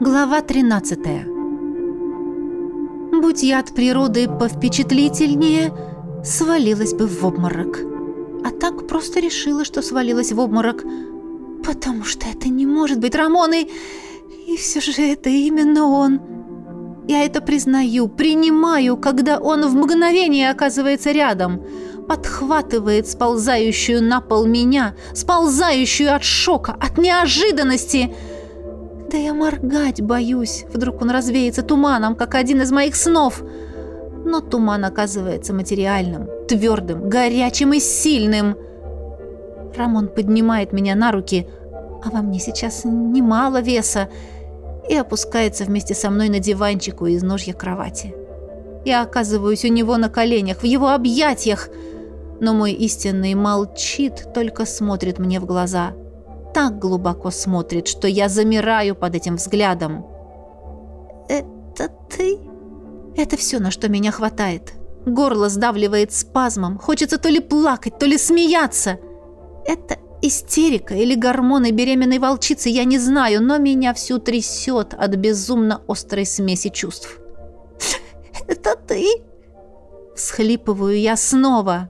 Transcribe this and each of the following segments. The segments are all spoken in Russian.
Глава 13 Будь я от природы повпечатлительнее, свалилась бы в обморок. А так просто решила, что свалилась в обморок, потому что это не может быть Рамон, и, и все же это именно он. Я это признаю, принимаю, когда он в мгновение оказывается рядом, подхватывает сползающую на пол меня, сползающую от шока, от неожиданности — да я моргать боюсь. Вдруг он развеется туманом, как один из моих снов. Но туман оказывается материальным, твердым, горячим и сильным. Рамон поднимает меня на руки, а во мне сейчас немало веса, и опускается вместе со мной на диванчик у изножья кровати. Я оказываюсь у него на коленях, в его объятиях, но мой истинный молчит, только смотрит мне в глаза — так глубоко смотрит, что я замираю под этим взглядом. «Это ты?» Это все, на что меня хватает. Горло сдавливает спазмом. Хочется то ли плакать, то ли смеяться. Это истерика или гормоны беременной волчицы, я не знаю, но меня всю трясет от безумно острой смеси чувств. «Это ты?» Всхлипываю я снова.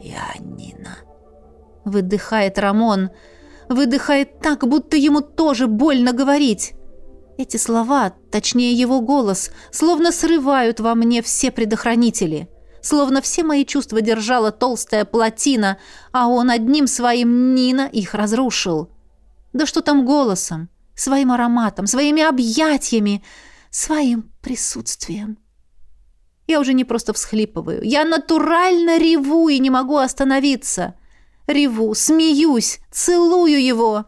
«Я Нина», — выдыхает Рамон, — выдыхает так, будто ему тоже больно говорить. Эти слова, точнее его голос, словно срывают во мне все предохранители. Словно все мои чувства держала толстая плотина, а он одним своим Нина их разрушил. Да что там голосом, своим ароматом, своими объятиями, своим присутствием. Я уже не просто всхлипываю. Я натурально реву и не могу остановиться. Реву, смеюсь, целую его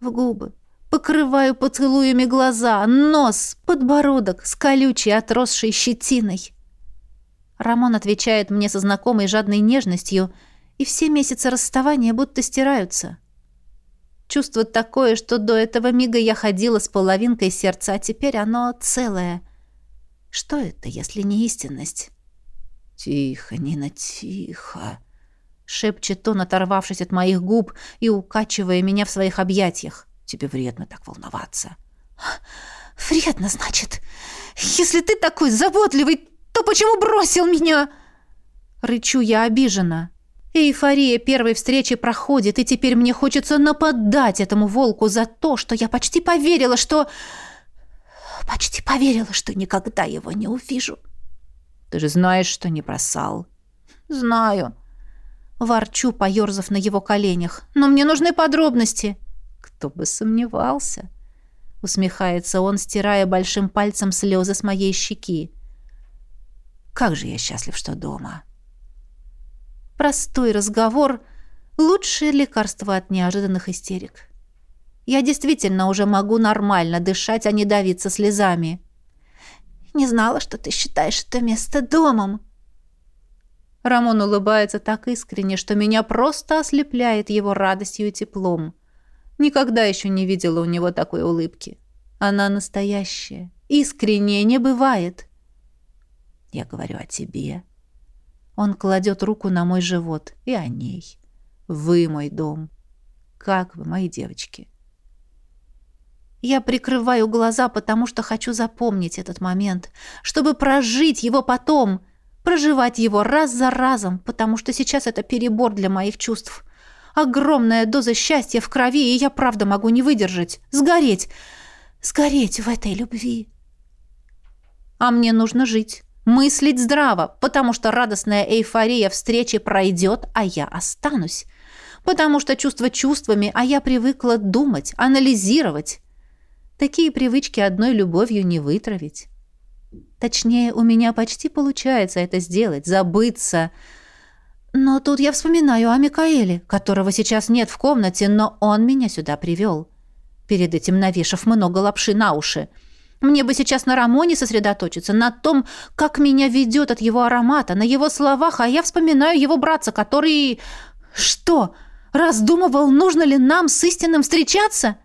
в губы, покрываю поцелуями глаза, нос, подбородок с колючей отросшей щетиной. Рамон отвечает мне со знакомой жадной нежностью, и все месяцы расставания будто стираются. Чувство такое, что до этого мига я ходила с половинкой сердца, а теперь оно целое. Что это, если не истинность? «Тихо, Нина, тихо!» Шепчет он, оторвавшись от моих губ и укачивая меня в своих объятиях. Тебе вредно так волноваться. Вредно, значит. Если ты такой заботливый, то почему бросил меня? Рычу я обиженно. Эйфория первой встречи проходит, и теперь мне хочется нападать этому волку за то, что я почти поверила, что... Почти поверила, что никогда его не увижу. Ты же знаешь, что не бросал. Знаю. Ворчу, поерзав на его коленях. «Но мне нужны подробности». «Кто бы сомневался?» Усмехается он, стирая большим пальцем слезы с моей щеки. «Как же я счастлив, что дома!» Простой разговор — лучшее лекарство от неожиданных истерик. Я действительно уже могу нормально дышать, а не давиться слезами. «Не знала, что ты считаешь это место домом», Рамон улыбается так искренне, что меня просто ослепляет его радостью и теплом. Никогда еще не видела у него такой улыбки. Она настоящая. Искренне не бывает. Я говорю о тебе. Он кладет руку на мой живот и о ней. Вы мой дом. Как вы, мои девочки? Я прикрываю глаза, потому что хочу запомнить этот момент, чтобы прожить его потом — проживать его раз за разом, потому что сейчас это перебор для моих чувств. Огромная доза счастья в крови, и я правда могу не выдержать, сгореть, сгореть в этой любви. А мне нужно жить, мыслить здраво, потому что радостная эйфория встречи пройдет, а я останусь. Потому что чувства чувствами, а я привыкла думать, анализировать. Такие привычки одной любовью не вытравить. Точнее, у меня почти получается это сделать, забыться. Но тут я вспоминаю о Микаэле, которого сейчас нет в комнате, но он меня сюда привел. Перед этим навешав много лапши на уши. Мне бы сейчас на Рамоне сосредоточиться, на том, как меня ведет от его аромата, на его словах, а я вспоминаю его братца, который... Что? Раздумывал, нужно ли нам с истинным встречаться?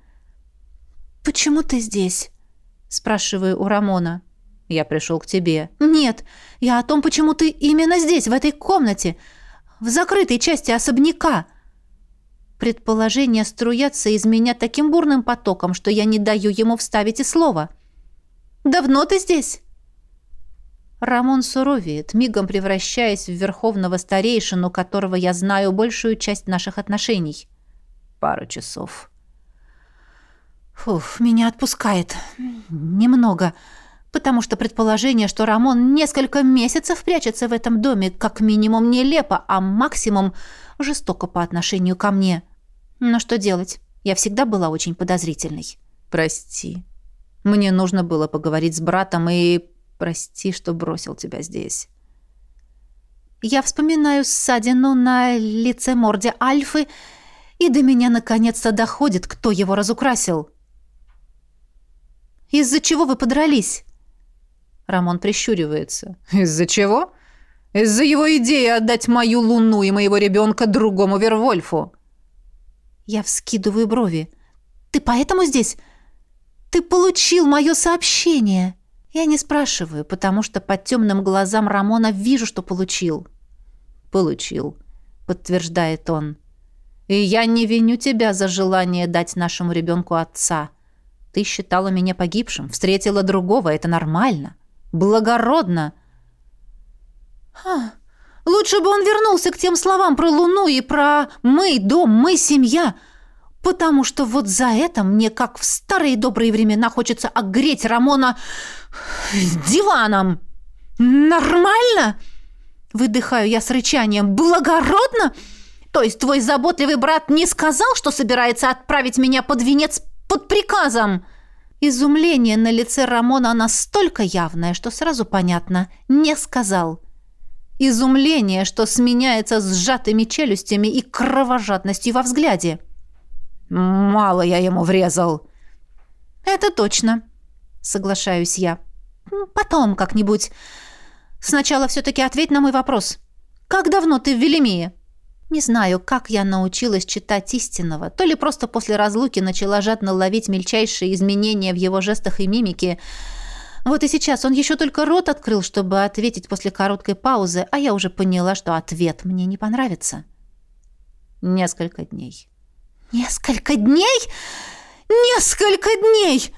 «Почему ты здесь?» — спрашиваю у Рамона. Я пришел к тебе. Нет, я о том, почему ты именно здесь, в этой комнате, в закрытой части особняка. Предположения струятся из меня таким бурным потоком, что я не даю ему вставить и слова. «Давно ты здесь?» Рамон суровеет, мигом превращаясь в верховного старейшину, которого я знаю большую часть наших отношений. Пару часов. Фух, меня отпускает. Немного. Потому что предположение, что Рамон несколько месяцев прячется в этом доме, как минимум нелепо, а максимум жестоко по отношению ко мне. Но что делать? Я всегда была очень подозрительной. Прости. Мне нужно было поговорить с братом и Прости, что бросил тебя здесь. Я вспоминаю ссадину на лице морде Альфы, и до меня наконец-то доходит, кто его разукрасил. «Из-за чего вы подрались?» Рамон прищуривается. «Из-за чего?» «Из-за его идеи отдать мою луну и моего ребенка другому Вервольфу». Я вскидываю брови. «Ты поэтому здесь? Ты получил мое сообщение!» Я не спрашиваю, потому что под темным глазам Рамона вижу, что получил. Получил, подтверждает он. И я не виню тебя за желание дать нашему ребенку отца. Ты считала меня погибшим, встретила другого, это нормально. Благородно. Ха, лучше бы он вернулся к тем словам про Луну и про «мы, дом, мы, семья», потому что вот за это мне, как в старые добрые времена, хочется огреть Рамона диваном. Нормально? Выдыхаю я с рычанием. Благородно? То есть твой заботливый брат не сказал, что собирается отправить меня под венец под приказом? Изумление на лице Рамона настолько явное, что сразу понятно. Не сказал. Изумление, что сменяется сжатыми челюстями и кровожадностью во взгляде. — Мало я ему врезал. Это точно, соглашаюсь я. Потом как-нибудь. Сначала все-таки ответь на мой вопрос. Как давно ты в Велимии? Не знаю, как я научилась читать истинного. То ли просто после разлуки начала жадно ловить мельчайшие изменения в его жестах и мимике. Вот и сейчас он еще только рот открыл, чтобы ответить после короткой паузы, а я уже поняла, что ответ мне не понравится. Несколько дней. Несколько дней? Несколько дней!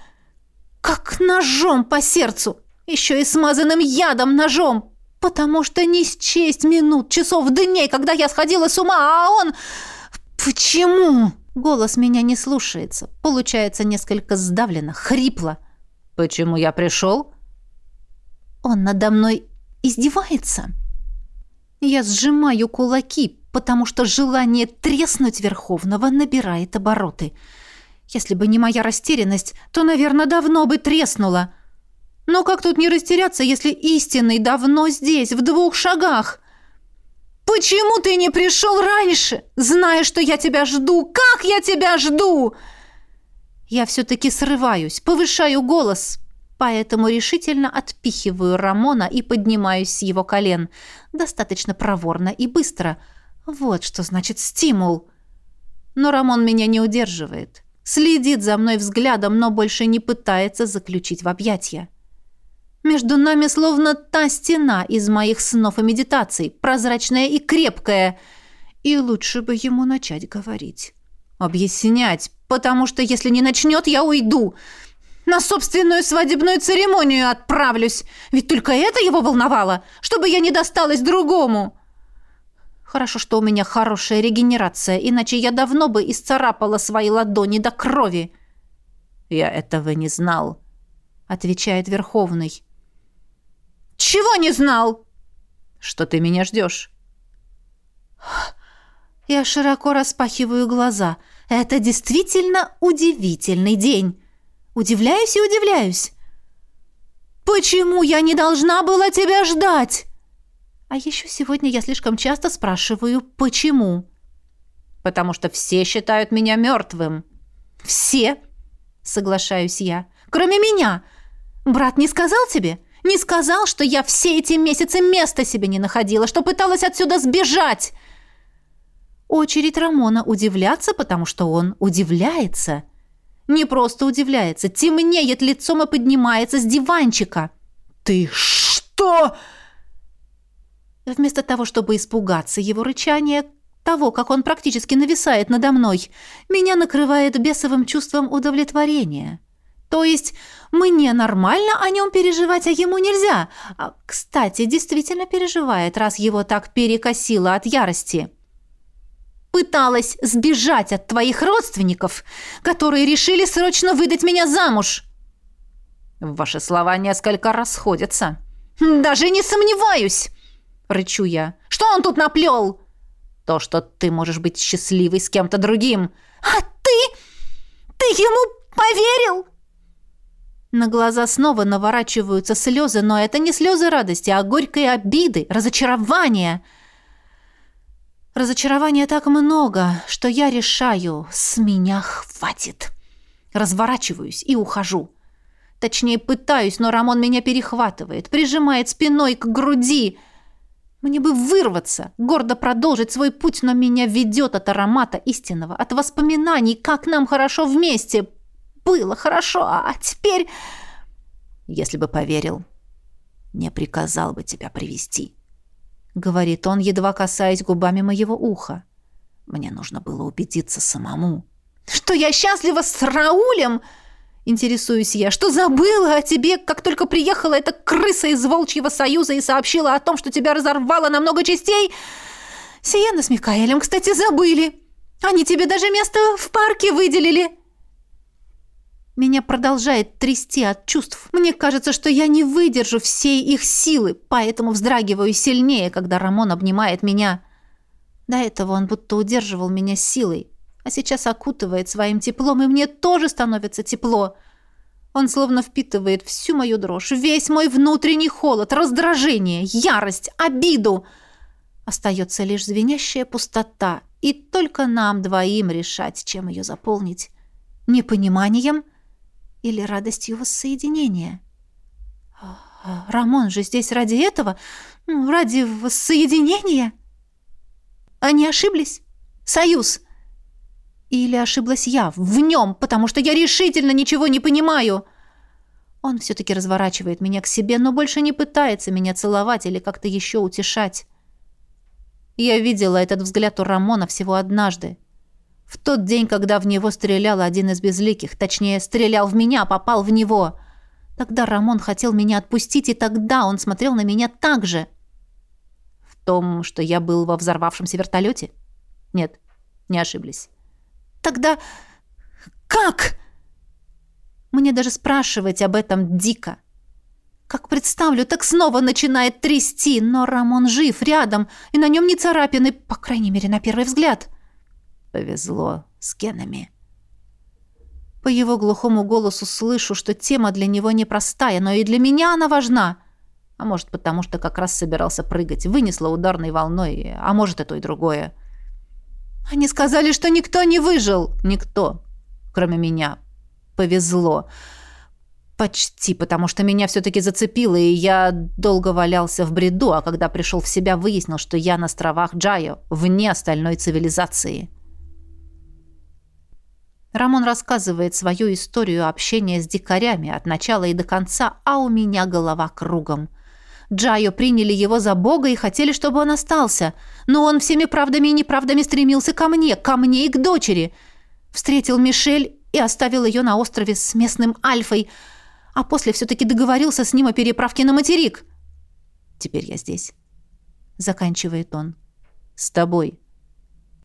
Как ножом по сердцу! Еще и смазанным ядом ножом! Потому что не счесть минут, часов, дней, когда я сходила с ума, а он... Почему? Голос меня не слушается. Получается несколько сдавленно, хрипло. Почему я пришел? Он надо мной издевается. Я сжимаю кулаки, потому что желание треснуть Верховного набирает обороты. Если бы не моя растерянность, то, наверное, давно бы треснула. Но как тут не растеряться, если истинный давно здесь, в двух шагах? Почему ты не пришел раньше, зная, что я тебя жду? Как я тебя жду? Я все-таки срываюсь, повышаю голос, поэтому решительно отпихиваю Рамона и поднимаюсь с его колен. Достаточно проворно и быстро – вот что значит стимул. Но Рамон меня не удерживает. Следит за мной взглядом, но больше не пытается заключить в объятия. Между нами словно та стена из моих снов и медитаций, прозрачная и крепкая. И лучше бы ему начать говорить. Объяснять, потому что если не начнет, я уйду. На собственную свадебную церемонию отправлюсь. Ведь только это его волновало, чтобы я не досталась другому. Хорошо, что у меня хорошая регенерация, иначе я давно бы исцарапала свои ладони до крови. Я этого не знал, отвечает Верховный. Чего не знал? Что ты меня ждешь? Я широко распахиваю глаза. Это действительно удивительный день. Удивляюсь и удивляюсь. Почему я не должна была тебя ждать? А еще сегодня я слишком часто спрашиваю «почему?». «Потому что все считают меня мертвым». «Все?» — соглашаюсь я. «Кроме меня. Брат не сказал тебе? Не сказал, что я все эти месяцы места себе не находила, что пыталась отсюда сбежать?» Очередь Рамона удивляться, потому что он удивляется. Не просто удивляется, темнеет лицом и поднимается с диванчика. «Ты что?» Вместо того, чтобы испугаться его рычания, того, как он практически нависает надо мной, меня накрывает бесовым чувством удовлетворения. То есть мне нормально о нем переживать, а ему нельзя. А, кстати, действительно переживает, раз его так перекосило от ярости. Пыталась сбежать от твоих родственников, которые решили срочно выдать меня замуж. Ваши слова несколько расходятся. Даже не сомневаюсь, рычу я. Что он тут наплел? То, что ты можешь быть счастливой с кем-то другим. А ты? Ты ему поверил? На глаза снова наворачиваются слезы, но это не слезы радости, а горькой обиды, разочарования. Разочарования так много, что я решаю, с меня хватит. Разворачиваюсь и ухожу. Точнее, пытаюсь, но Рамон меня перехватывает, прижимает спиной к груди. Мне бы вырваться, гордо продолжить свой путь, но меня ведет от аромата истинного, от воспоминаний, как нам хорошо вместе, было хорошо, а теперь... Если бы поверил, не приказал бы тебя привести, говорит он, едва касаясь губами моего уха. Мне нужно было убедиться самому. Что я счастлива с Раулем? Интересуюсь я. Что забыла о тебе, как только приехала эта крыса из Волчьего Союза и сообщила о том, что тебя разорвало на много частей? Сиена с Микаэлем, кстати, забыли. Они тебе даже место в парке выделили. Меня продолжает трясти от чувств. Мне кажется, что я не выдержу всей их силы, поэтому вздрагиваю сильнее, когда Рамон обнимает меня. До этого он будто удерживал меня силой, а сейчас окутывает своим теплом, и мне тоже становится тепло. Он словно впитывает всю мою дрожь, весь мой внутренний холод, раздражение, ярость, обиду. Остается лишь звенящая пустота, и только нам двоим решать, чем ее заполнить. Непониманием — или радостью воссоединения? Рамон же здесь ради этого? Ну, ради воссоединения? Они ошиблись? Союз? Или ошиблась я в нем, потому что я решительно ничего не понимаю? Он все-таки разворачивает меня к себе, но больше не пытается меня целовать или как-то еще утешать. Я видела этот взгляд у Рамона всего однажды. В тот день, когда в него стрелял один из безликих, точнее, стрелял в меня, попал в него. Тогда Рамон хотел меня отпустить, и тогда он смотрел на меня так же. В том, что я был во взорвавшемся вертолете? Нет, не ошиблись. Тогда как? Мне даже спрашивать об этом дико. Как представлю, так снова начинает трясти, но Рамон жив, рядом, и на нем не царапины, по крайней мере, на первый взгляд. — повезло с генами. По его глухому голосу слышу, что тема для него непростая, но и для меня она важна. А может, потому что как раз собирался прыгать, вынесла ударной волной, а может, и то, и другое. Они сказали, что никто не выжил. Никто, кроме меня. Повезло. Почти, потому что меня все-таки зацепило, и я долго валялся в бреду, а когда пришел в себя, выяснил, что я на островах Джайо, вне остальной цивилизации. Рамон рассказывает свою историю общения с дикарями от начала и до конца, а у меня голова кругом. Джайо приняли его за бога и хотели, чтобы он остался. Но он всеми правдами и неправдами стремился ко мне, ко мне и к дочери. Встретил Мишель и оставил ее на острове с местным Альфой, а после все-таки договорился с ним о переправке на материк. «Теперь я здесь», — заканчивает он. «С тобой».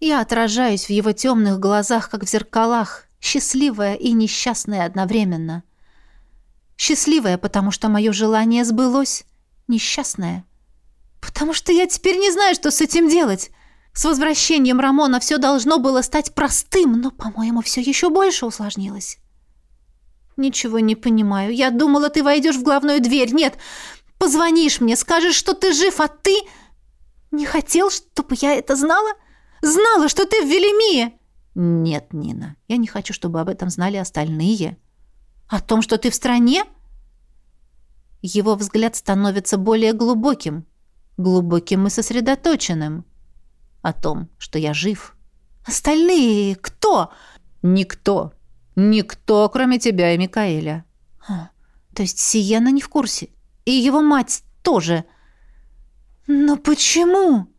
Я отражаюсь в его темных глазах, как в зеркалах, счастливая и несчастная одновременно. Счастливая, потому что мое желание сбылось, несчастная. Потому что я теперь не знаю, что с этим делать. С возвращением Рамона все должно было стать простым, но, по-моему, все еще больше усложнилось. Ничего не понимаю. Я думала, ты войдешь в главную дверь. Нет, позвонишь мне, скажешь, что ты жив, а ты... Не хотел, чтобы я это знала? Знала, что ты в Велимии!» «Нет, Нина, я не хочу, чтобы об этом знали остальные». «О том, что ты в стране?» Его взгляд становится более глубоким, глубоким и сосредоточенным. О том, что я жив. «Остальные кто?» «Никто. Никто, кроме тебя и Микаэля». А, «То есть Сиена не в курсе? И его мать тоже?» «Но почему?»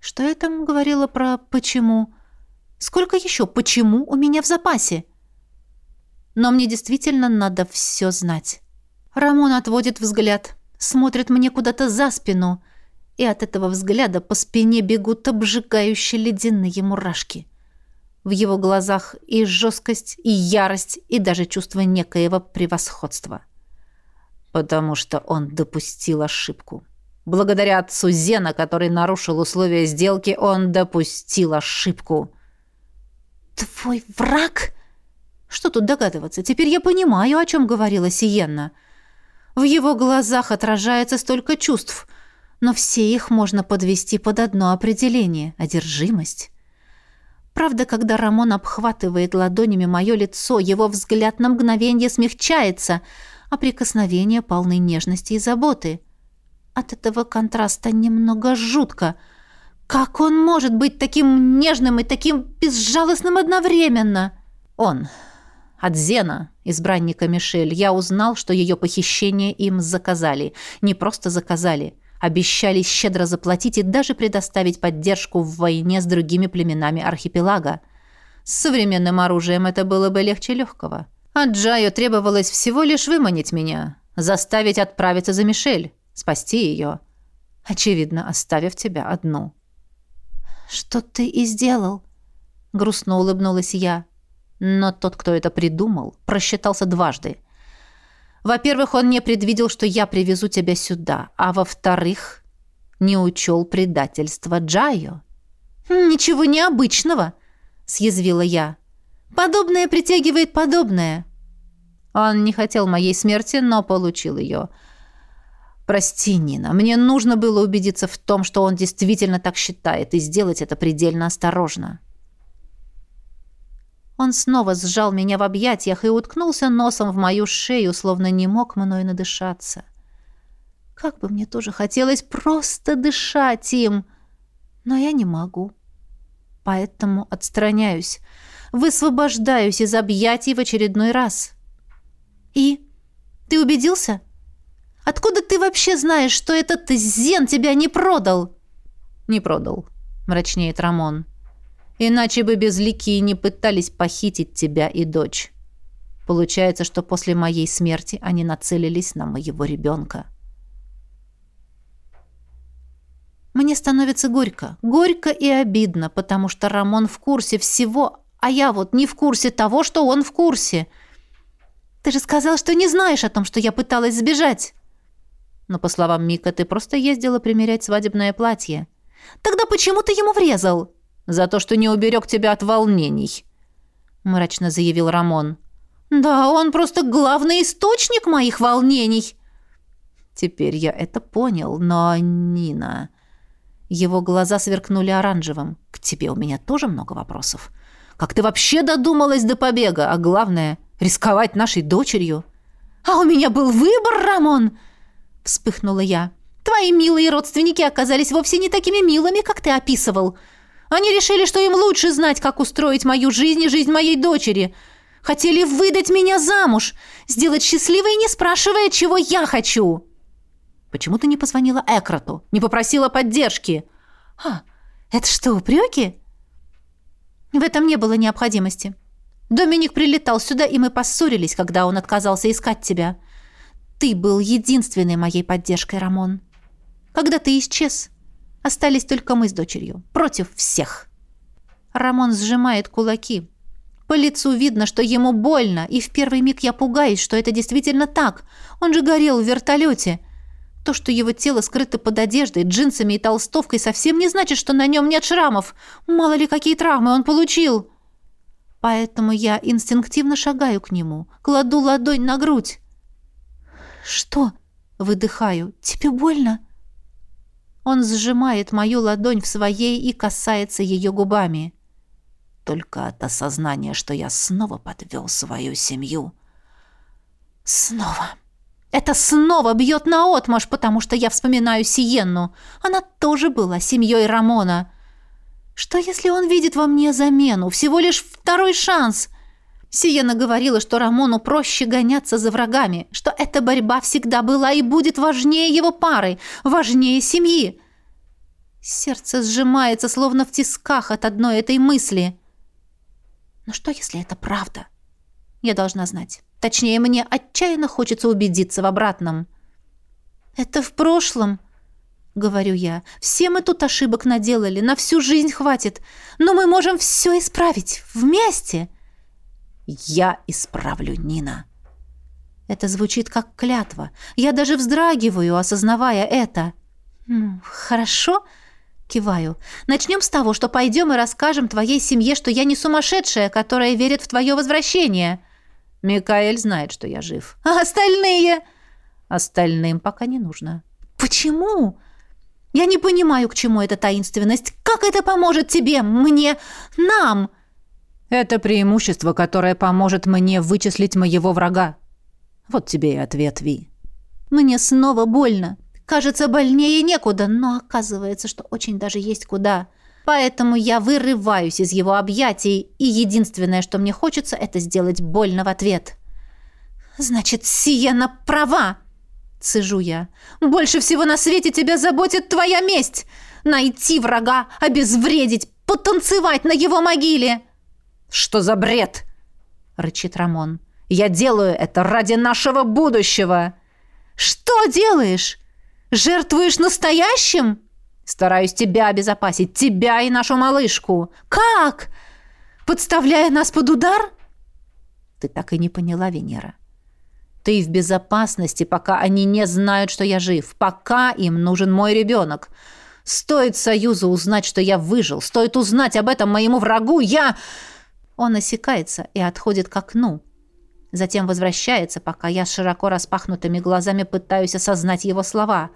Что я там говорила про «почему»? Сколько еще «почему» у меня в запасе? Но мне действительно надо все знать. Рамон отводит взгляд, смотрит мне куда-то за спину, и от этого взгляда по спине бегут обжигающие ледяные мурашки. В его глазах и жесткость, и ярость, и даже чувство некоего превосходства. Потому что он допустил ошибку. Благодаря отцу Зена, который нарушил условия сделки, он допустил ошибку. «Твой враг?» Что тут догадываться? Теперь я понимаю, о чем говорила Сиенна. В его глазах отражается столько чувств, но все их можно подвести под одно определение — одержимость. Правда, когда Рамон обхватывает ладонями мое лицо, его взгляд на мгновение смягчается, а прикосновения полны нежности и заботы. От этого контраста немного жутко. Как он может быть таким нежным и таким безжалостным одновременно? Он, от Зена, избранника Мишель, я узнал, что ее похищение им заказали. Не просто заказали. Обещали щедро заплатить и даже предоставить поддержку в войне с другими племенами архипелага. С современным оружием это было бы легче легкого. А Джаю требовалось всего лишь выманить меня, заставить отправиться за Мишель, спасти ее. Очевидно, оставив тебя одну. «Что ты и сделал?» — грустно улыбнулась я. Но тот, кто это придумал, просчитался дважды. Во-первых, он не предвидел, что я привезу тебя сюда, а во-вторых, не учел предательства Джайо. «Ничего необычного», — съязвила я. «Подобное притягивает подобное». Он не хотел моей смерти, но получил ее. «Прости, Нина, мне нужно было убедиться в том, что он действительно так считает, и сделать это предельно осторожно». Он снова сжал меня в объятиях и уткнулся носом в мою шею, словно не мог мной надышаться. Как бы мне тоже хотелось просто дышать им, но я не могу. Поэтому отстраняюсь, высвобождаюсь из объятий в очередной раз. И ты убедился? Откуда ты вообще знаешь, что этот Зен тебя не продал? Не продал, мрачнеет Рамон. Иначе бы безликие не пытались похитить тебя и дочь. Получается, что после моей смерти они нацелились на моего ребенка. Мне становится горько. Горько и обидно, потому что Рамон в курсе всего, а я вот не в курсе того, что он в курсе. Ты же сказал, что не знаешь о том, что я пыталась сбежать. Но, по словам Мика, ты просто ездила примерять свадебное платье. Тогда почему ты ему врезал?» За то, что не уберег тебя от волнений», — мрачно заявил Рамон. «Да, он просто главный источник моих волнений». Теперь я это понял, но, Нина... Его глаза сверкнули оранжевым. «К тебе у меня тоже много вопросов. Как ты вообще додумалась до побега? А главное, рисковать нашей дочерью?» «А у меня был выбор, Рамон!» Вспыхнула я. «Твои милые родственники оказались вовсе не такими милыми, как ты описывал. Они решили, что им лучше знать, как устроить мою жизнь и жизнь моей дочери. Хотели выдать меня замуж, сделать счастливой, не спрашивая, чего я хочу. Почему ты не позвонила Экроту, не попросила поддержки? А, это что, упреки? В этом не было необходимости. Доминик прилетал сюда, и мы поссорились, когда он отказался искать тебя. Ты был единственной моей поддержкой, Рамон. Когда ты исчез, Остались только мы с дочерью. Против всех. Рамон сжимает кулаки. По лицу видно, что ему больно, и в первый миг я пугаюсь, что это действительно так. Он же горел в вертолете. То, что его тело скрыто под одеждой, джинсами и толстовкой, совсем не значит, что на нем нет шрамов. Мало ли, какие травмы он получил. Поэтому я инстинктивно шагаю к нему, кладу ладонь на грудь. «Что?» — выдыхаю. «Тебе больно?» Он сжимает мою ладонь в своей и касается ее губами. Только от осознания, что я снова подвел свою семью. Снова. Это снова бьет наотмашь, потому что я вспоминаю Сиенну. Она тоже была семьей Рамона. Что, если он видит во мне замену, всего лишь второй шанс? Сиена говорила, что Рамону проще гоняться за врагами, что эта борьба всегда была и будет важнее его пары, важнее семьи. Сердце сжимается, словно в тисках от одной этой мысли. Но что, если это правда? Я должна знать. Точнее, мне отчаянно хочется убедиться в обратном. «Это в прошлом», — говорю я. «Все мы тут ошибок наделали, на всю жизнь хватит. Но мы можем все исправить. Вместе». «Я исправлю, Нина». Это звучит как клятва. Я даже вздрагиваю, осознавая это. «Хорошо», — киваю. «Начнем с того, что пойдем и расскажем твоей семье, что я не сумасшедшая, которая верит в твое возвращение». Микаэль знает, что я жив. «А остальные?» Остальным пока не нужно. «Почему?» «Я не понимаю, к чему эта таинственность. Как это поможет тебе, мне, нам?» «Это преимущество, которое поможет мне вычислить моего врага. Вот тебе и ответ, Ви». «Мне снова больно. Кажется, больнее некуда, но оказывается, что очень даже есть куда. Поэтому я вырываюсь из его объятий, и единственное, что мне хочется, это сделать больно в ответ». «Значит, Сиена права!» Цежу я. «Больше всего на свете тебя заботит твоя месть! Найти врага, обезвредить, потанцевать на его могиле!» «Что за бред?» — рычит Рамон. «Я делаю это ради нашего будущего!» «Что делаешь? Жертвуешь настоящим?» «Стараюсь тебя обезопасить, тебя и нашу малышку!» «Как? Подставляя нас под удар?» «Ты так и не поняла, Венера. Ты в безопасности, пока они не знают, что я жив. Пока им нужен мой ребенок. Стоит Союзу узнать, что я выжил. Стоит узнать об этом моему врагу. Я...» Он осекается и отходит к окну. Затем возвращается, пока я широко распахнутыми глазами пытаюсь осознать его слова.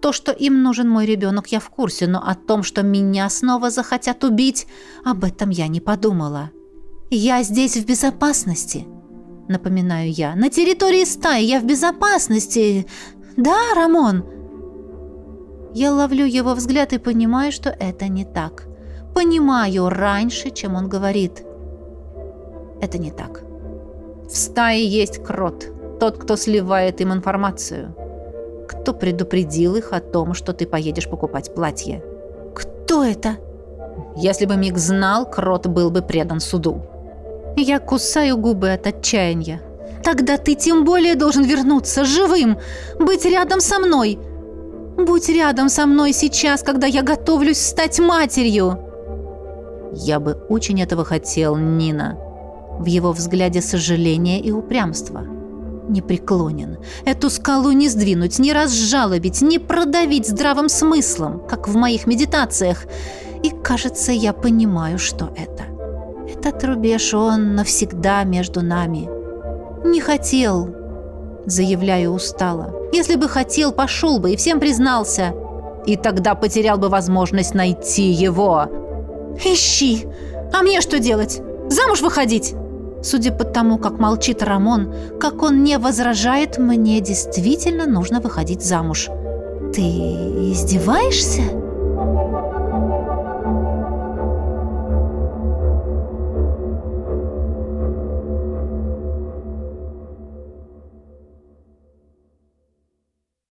То, что им нужен мой ребенок, я в курсе, но о том, что меня снова захотят убить, об этом я не подумала. Я здесь в безопасности напоминаю я. «На территории стаи я в безопасности. Да, Рамон?» Я ловлю его взгляд и понимаю, что это не так. Понимаю раньше, чем он говорит. Это не так. В стае есть крот, тот, кто сливает им информацию. Кто предупредил их о том, что ты поедешь покупать платье? Кто это? Если бы Мик знал, крот был бы предан суду. Я кусаю губы от отчаяния. Тогда ты тем более должен вернуться живым, быть рядом со мной. Будь рядом со мной сейчас, когда я готовлюсь стать матерью. Я бы очень этого хотел, Нина. В его взгляде сожаление и упрямство. Непреклонен. Эту скалу не сдвинуть, не разжалобить, не продавить здравым смыслом, как в моих медитациях. И, кажется, я понимаю, что это. Этот рубеж, он навсегда между нами. Не хотел, заявляю устало. Если бы хотел, пошел бы и всем признался. И тогда потерял бы возможность найти его. Ищи! А мне что делать? Замуж выходить? Судя по тому, как молчит Рамон, как он не возражает, мне действительно нужно выходить замуж. Ты издеваешься?